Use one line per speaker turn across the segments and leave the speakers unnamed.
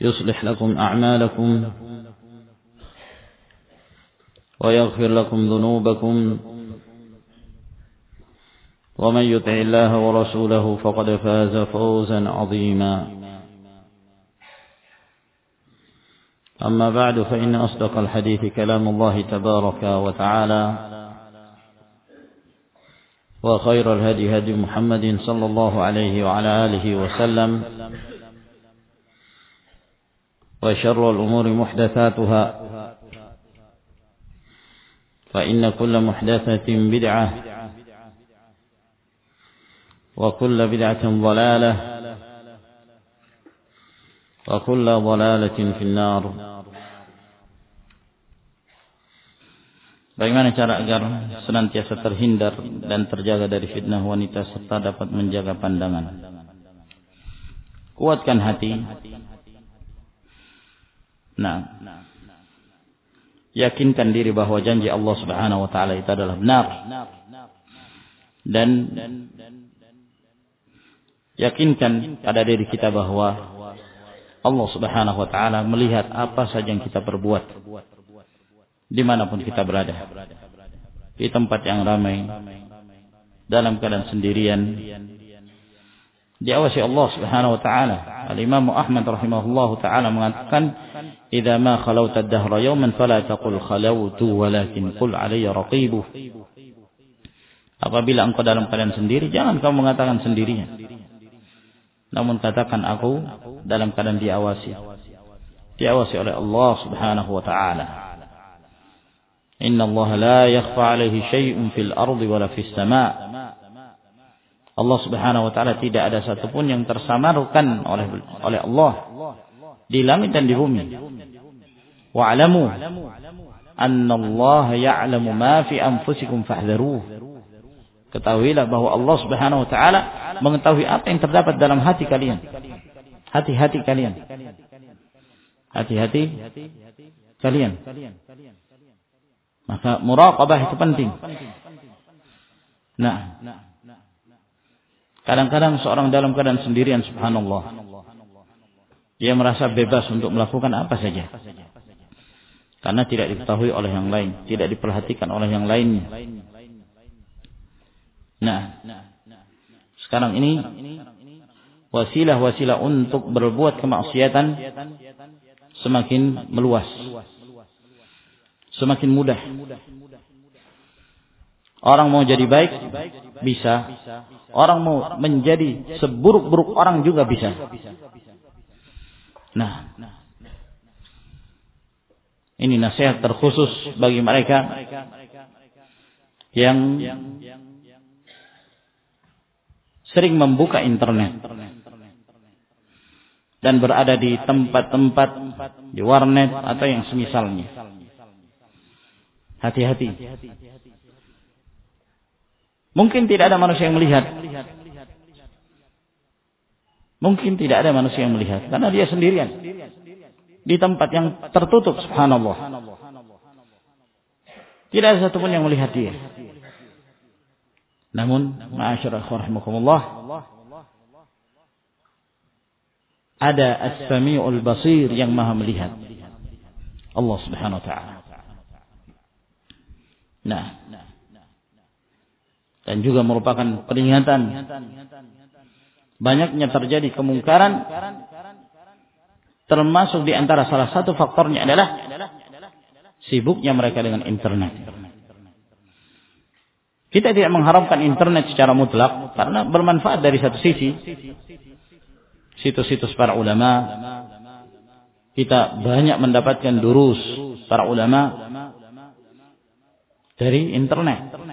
يصلح لكم أعمالكم ويغفر لكم ذنوبكم ومن يطع الله ورسوله فقد فاز فوزا عظيما. أما بعد فإن أصدق الحديث كلام الله تبارك وتعالى وخير الهدي هدي محمد صلى الله عليه وعلى آله وسلم وشر الأمور محدثاتها فإن كل محدثة بدعة وكل بدعة ضلالة وكل ضلالة في النار Bagaimana cara agar senantiasa terhindar dan terjaga dari fitnah wanita serta dapat menjaga pandangan? Kuatkan hati. Nah, yakinkan diri bahwa janji Allah Subhanahu wa taala itu adalah benar. Dan yakinkan pada diri kita bahwa Allah Subhanahu wa taala melihat apa saja yang kita perbuat di mana pun kita berada di tempat yang ramai dalam keadaan sendirian diawasi Allah Subhanahu wa taala Al-Imam Ahmad rahimahullahu taala mengatakan idza ma khalawta ad-dahra yawman fala taqul khalawtu walakin qul alayya raqibuh apabila engkau dalam keadaan sendiri jangan kau mengatakan sendirian namun katakan aku dalam keadaan diawasi. Diawasi oleh Allah Subhanahu wa taala. Inna Allah la yakhfa alaihi syai'un fil ardi wala fis sama'. Allah Subhanahu wa taala tidak ada satupun yang tersamarkan oleh oleh Allah di langit dan di bumi. Wa'lamu anna Allah ya'lamu ma fi anfusikum fahdharuh. Ketahuilah bahwa Allah Subhanahu wa taala mengetahui apa yang terdapat dalam hati kalian. Hati-hati kalian. Hati-hati kalian. Maka muraqabah itu penting. Nah, kadang-kadang seorang dalam keadaan sendirian subhanallah. Dia merasa bebas untuk melakukan apa saja. Karena tidak diketahui oleh yang lain, tidak diperhatikan oleh yang lainnya. Nah, sekarang ini wasilah-wasilah untuk berbuat kemaksiatan semakin meluas. Semakin mudah. Orang mau jadi baik bisa. Orang mau menjadi seburuk-buruk orang juga bisa. Nah, ini nasihat terkhusus bagi mereka yang sering membuka internet dan berada di tempat-tempat di warnet atau yang semisalnya. Hati-hati. Mungkin tidak ada manusia yang melihat. Mungkin tidak ada manusia yang melihat karena dia sendirian. di tempat yang tertutup subhanallah. Tidak ada satupun yang melihat dia. Namun, rahimakumullah, ada as-sami'ul basir yang maha melihat. Allah subhanahu wa ta'ala. Nah, dan juga merupakan peringatan banyaknya terjadi kemungkaran termasuk di antara salah satu faktornya adalah sibuknya mereka dengan internet. Kita tidak mengharapkan internet secara mutlak karena bermanfaat dari satu sisi. Situs-situs para ulama kita banyak mendapatkan durus para ulama dari internet.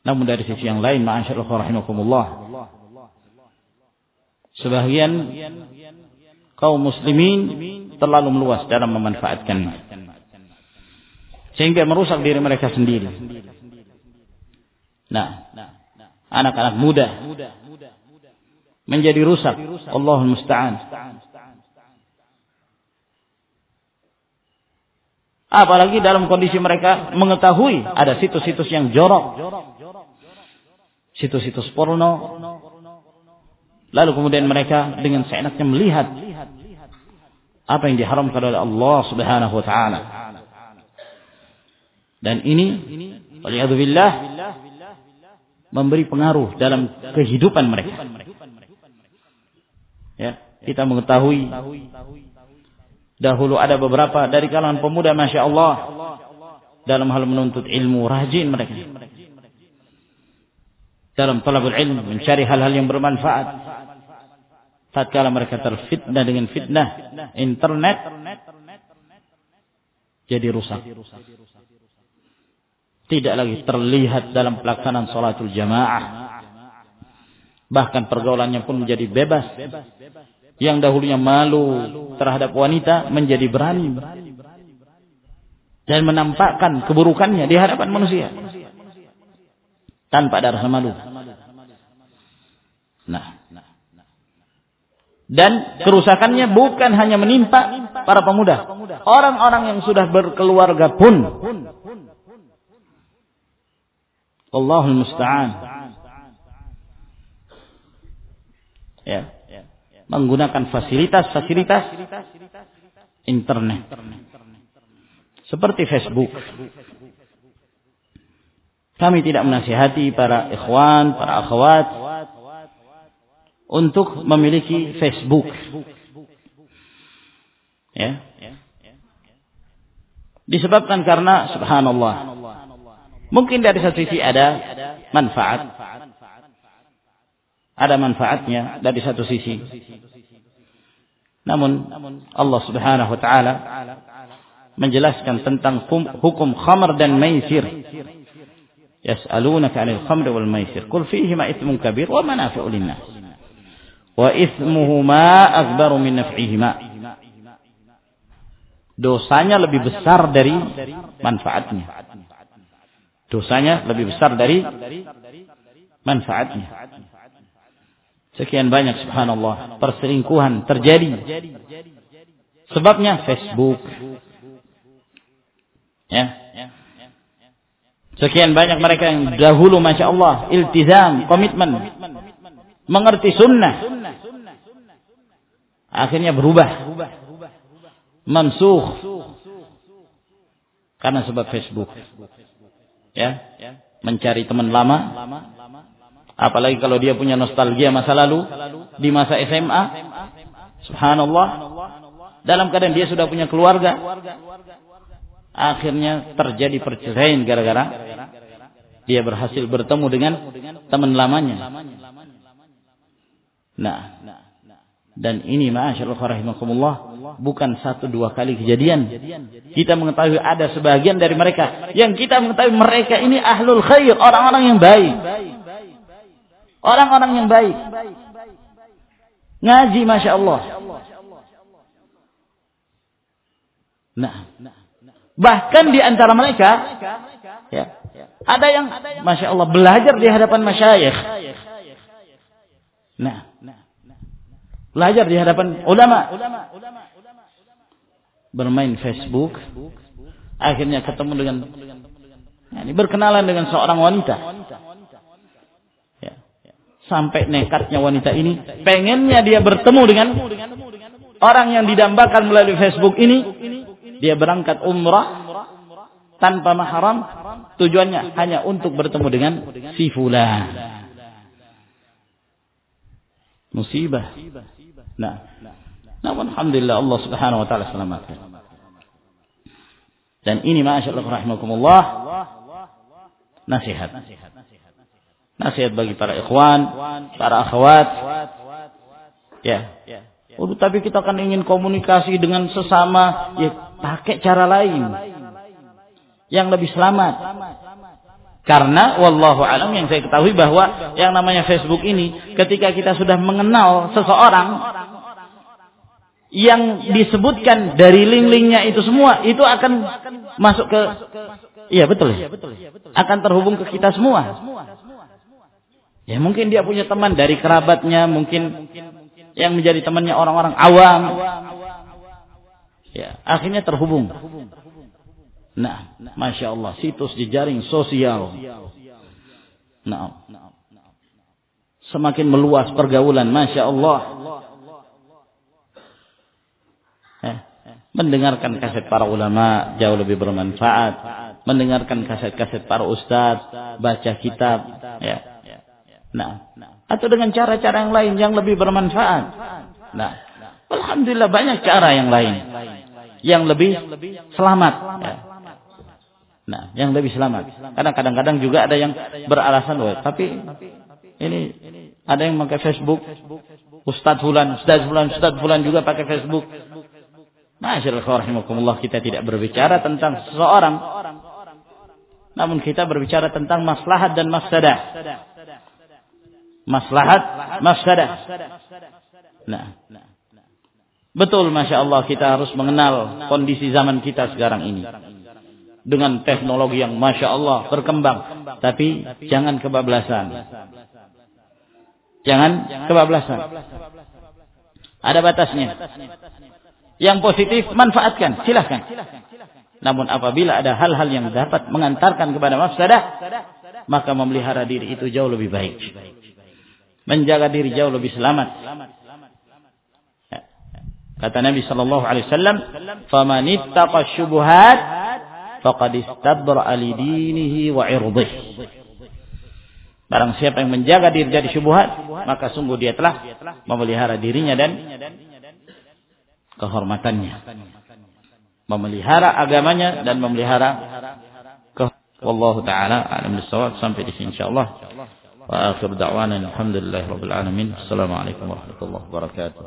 Namun dari sisi yang lain, ma'asyarullah rahimakumullah. Sebagian kaum muslimin terlalu meluas dalam memanfaatkannya. Sehingga merusak diri mereka sendiri. Nah, anak-anak muda menjadi rusak. Allahul musta'an. Apalagi dalam kondisi mereka mengetahui ada situs-situs yang jorok. Situs-situs porno. Lalu kemudian mereka dengan seenaknya melihat apa yang diharamkan oleh Allah Subhanahu wa taala. Dan ini waliyadzubillah memberi pengaruh dalam kehidupan mereka. Ya, kita mengetahui dahulu ada beberapa dari kalangan pemuda Masya Allah dalam hal menuntut ilmu rajin mereka. Dalam talabul ilmu mencari hal-hal yang bermanfaat. Tatkala mereka terfitnah dengan fitnah internet jadi rusak. Tidak lagi terlihat dalam pelaksanaan salatul jamaah. Bahkan pergaulannya pun menjadi bebas yang dahulunya malu terhadap wanita menjadi berani dan menampakkan keburukannya di hadapan manusia tanpa ada rasa malu. Nah, dan kerusakannya bukan hanya menimpa para pemuda, orang-orang yang sudah berkeluarga pun Allahul musta'an. Ya. Menggunakan fasilitas-fasilitas internet. Seperti Facebook. Kami tidak menasihati para ikhwan, para akhwat untuk memiliki Facebook. Ya. Disebabkan karena subhanallah Mungkin dari satu sisi ada manfaat. Ada manfaatnya dari satu sisi. Namun Allah Subhanahu wa taala menjelaskan tentang hukum khamr dan maisir. Yas'alunaka 'anil khamr wal maisir. Qul fihima ithmun kabir wa manafi'u lin-nas. Wa ithmuhuma akbaru min naf'ihima. Dosanya lebih besar dari manfaatnya dosanya lebih besar dari manfaatnya. Sekian banyak subhanallah perselingkuhan terjadi. Sebabnya Facebook. Ya. Sekian banyak mereka yang dahulu Masya Allah iltizam, komitmen. Mengerti sunnah. Akhirnya berubah. Mamsuh. Karena sebab Facebook ya mencari teman lama apalagi kalau dia punya nostalgia masa lalu di masa SMA subhanallah dalam keadaan dia sudah punya keluarga akhirnya terjadi perceraian gara-gara dia berhasil bertemu dengan teman lamanya nah dan ini rahimakumullah bukan satu dua kali kejadian. Kita mengetahui ada sebagian dari mereka yang kita mengetahui mereka ini ahlul khair, orang-orang yang baik. Orang-orang yang baik. Ngaji Masya Allah. Nah, bahkan di antara mereka ya, ada yang Masya Allah belajar di hadapan masyayikh. Nah, Belajar di hadapan ulama. Bermain Facebook. Akhirnya ketemu dengan ini berkenalan dengan seorang wanita. Sampai nekatnya wanita ini pengennya dia bertemu dengan orang yang didambakan melalui Facebook ini. Dia berangkat umrah tanpa mahram tujuannya hanya untuk bertemu dengan si fulan. Musibah. Nah, namun alhamdulillah Allah Subhanahu wa taala selamatkan. Dan ini masyaallah rahimakumullah nasihat. Nasihat bagi para ikhwan, para akhwat. Ya. Oh, tapi kita kan ingin komunikasi dengan sesama, ya pakai cara lain yang lebih selamat. Karena wallahu alam yang saya ketahui bahwa yang namanya Facebook ini ketika kita sudah mengenal seseorang yang disebutkan dari link-linknya itu semua itu akan masuk ke iya betul ya akan terhubung ke kita semua ya mungkin dia punya teman dari kerabatnya mungkin yang menjadi temannya orang-orang awam ya akhirnya terhubung Nah, masya Allah, situs jejaring sosial. Nah, semakin meluas pergaulan, masya Allah. Eh, mendengarkan kaset para ulama jauh lebih bermanfaat. Mendengarkan kaset-kaset para ustadz, baca kitab, ya. Nah, atau dengan cara-cara yang lain yang lebih bermanfaat. Nah, alhamdulillah banyak cara yang lain yang lebih selamat. Ya. Nah, yang lebih selamat. Karena kadang-kadang juga ada yang beralasan, Wah, tapi ini ada yang pakai Facebook, Ustadz Fulan, Ustadz Fulan, Ustadz Fulan juga pakai Facebook. Masyaallah kita tidak berbicara tentang seseorang. Namun kita berbicara tentang maslahat dan mafsadah. Maslahat, mafsadah. Nah, betul Masya Allah kita harus mengenal kondisi zaman kita sekarang ini dengan teknologi yang masya Allah berkembang, tapi jangan kebablasan. Jangan kebablasan. Ada batasnya. Yang positif manfaatkan, silahkan. Namun apabila ada hal-hal yang dapat mengantarkan kepada mafsadah, maka memelihara diri itu jauh lebih baik. Menjaga diri jauh lebih selamat. Kata Nabi sallallahu alaihi wasallam, "Faman ittaqa syubhat faqad istabra'a li dinihi wa irdih. Barang siapa yang menjaga diri dari syubhat, maka sungguh dia telah memelihara dirinya dan kehormatannya. Memelihara agamanya dan memelihara ke Wallahu taala alam bisawab sampai di sini insyaallah. وآخر دعوانا الحمد لله رب العالمين. السلام عليكم ورحمة الله وبركاته.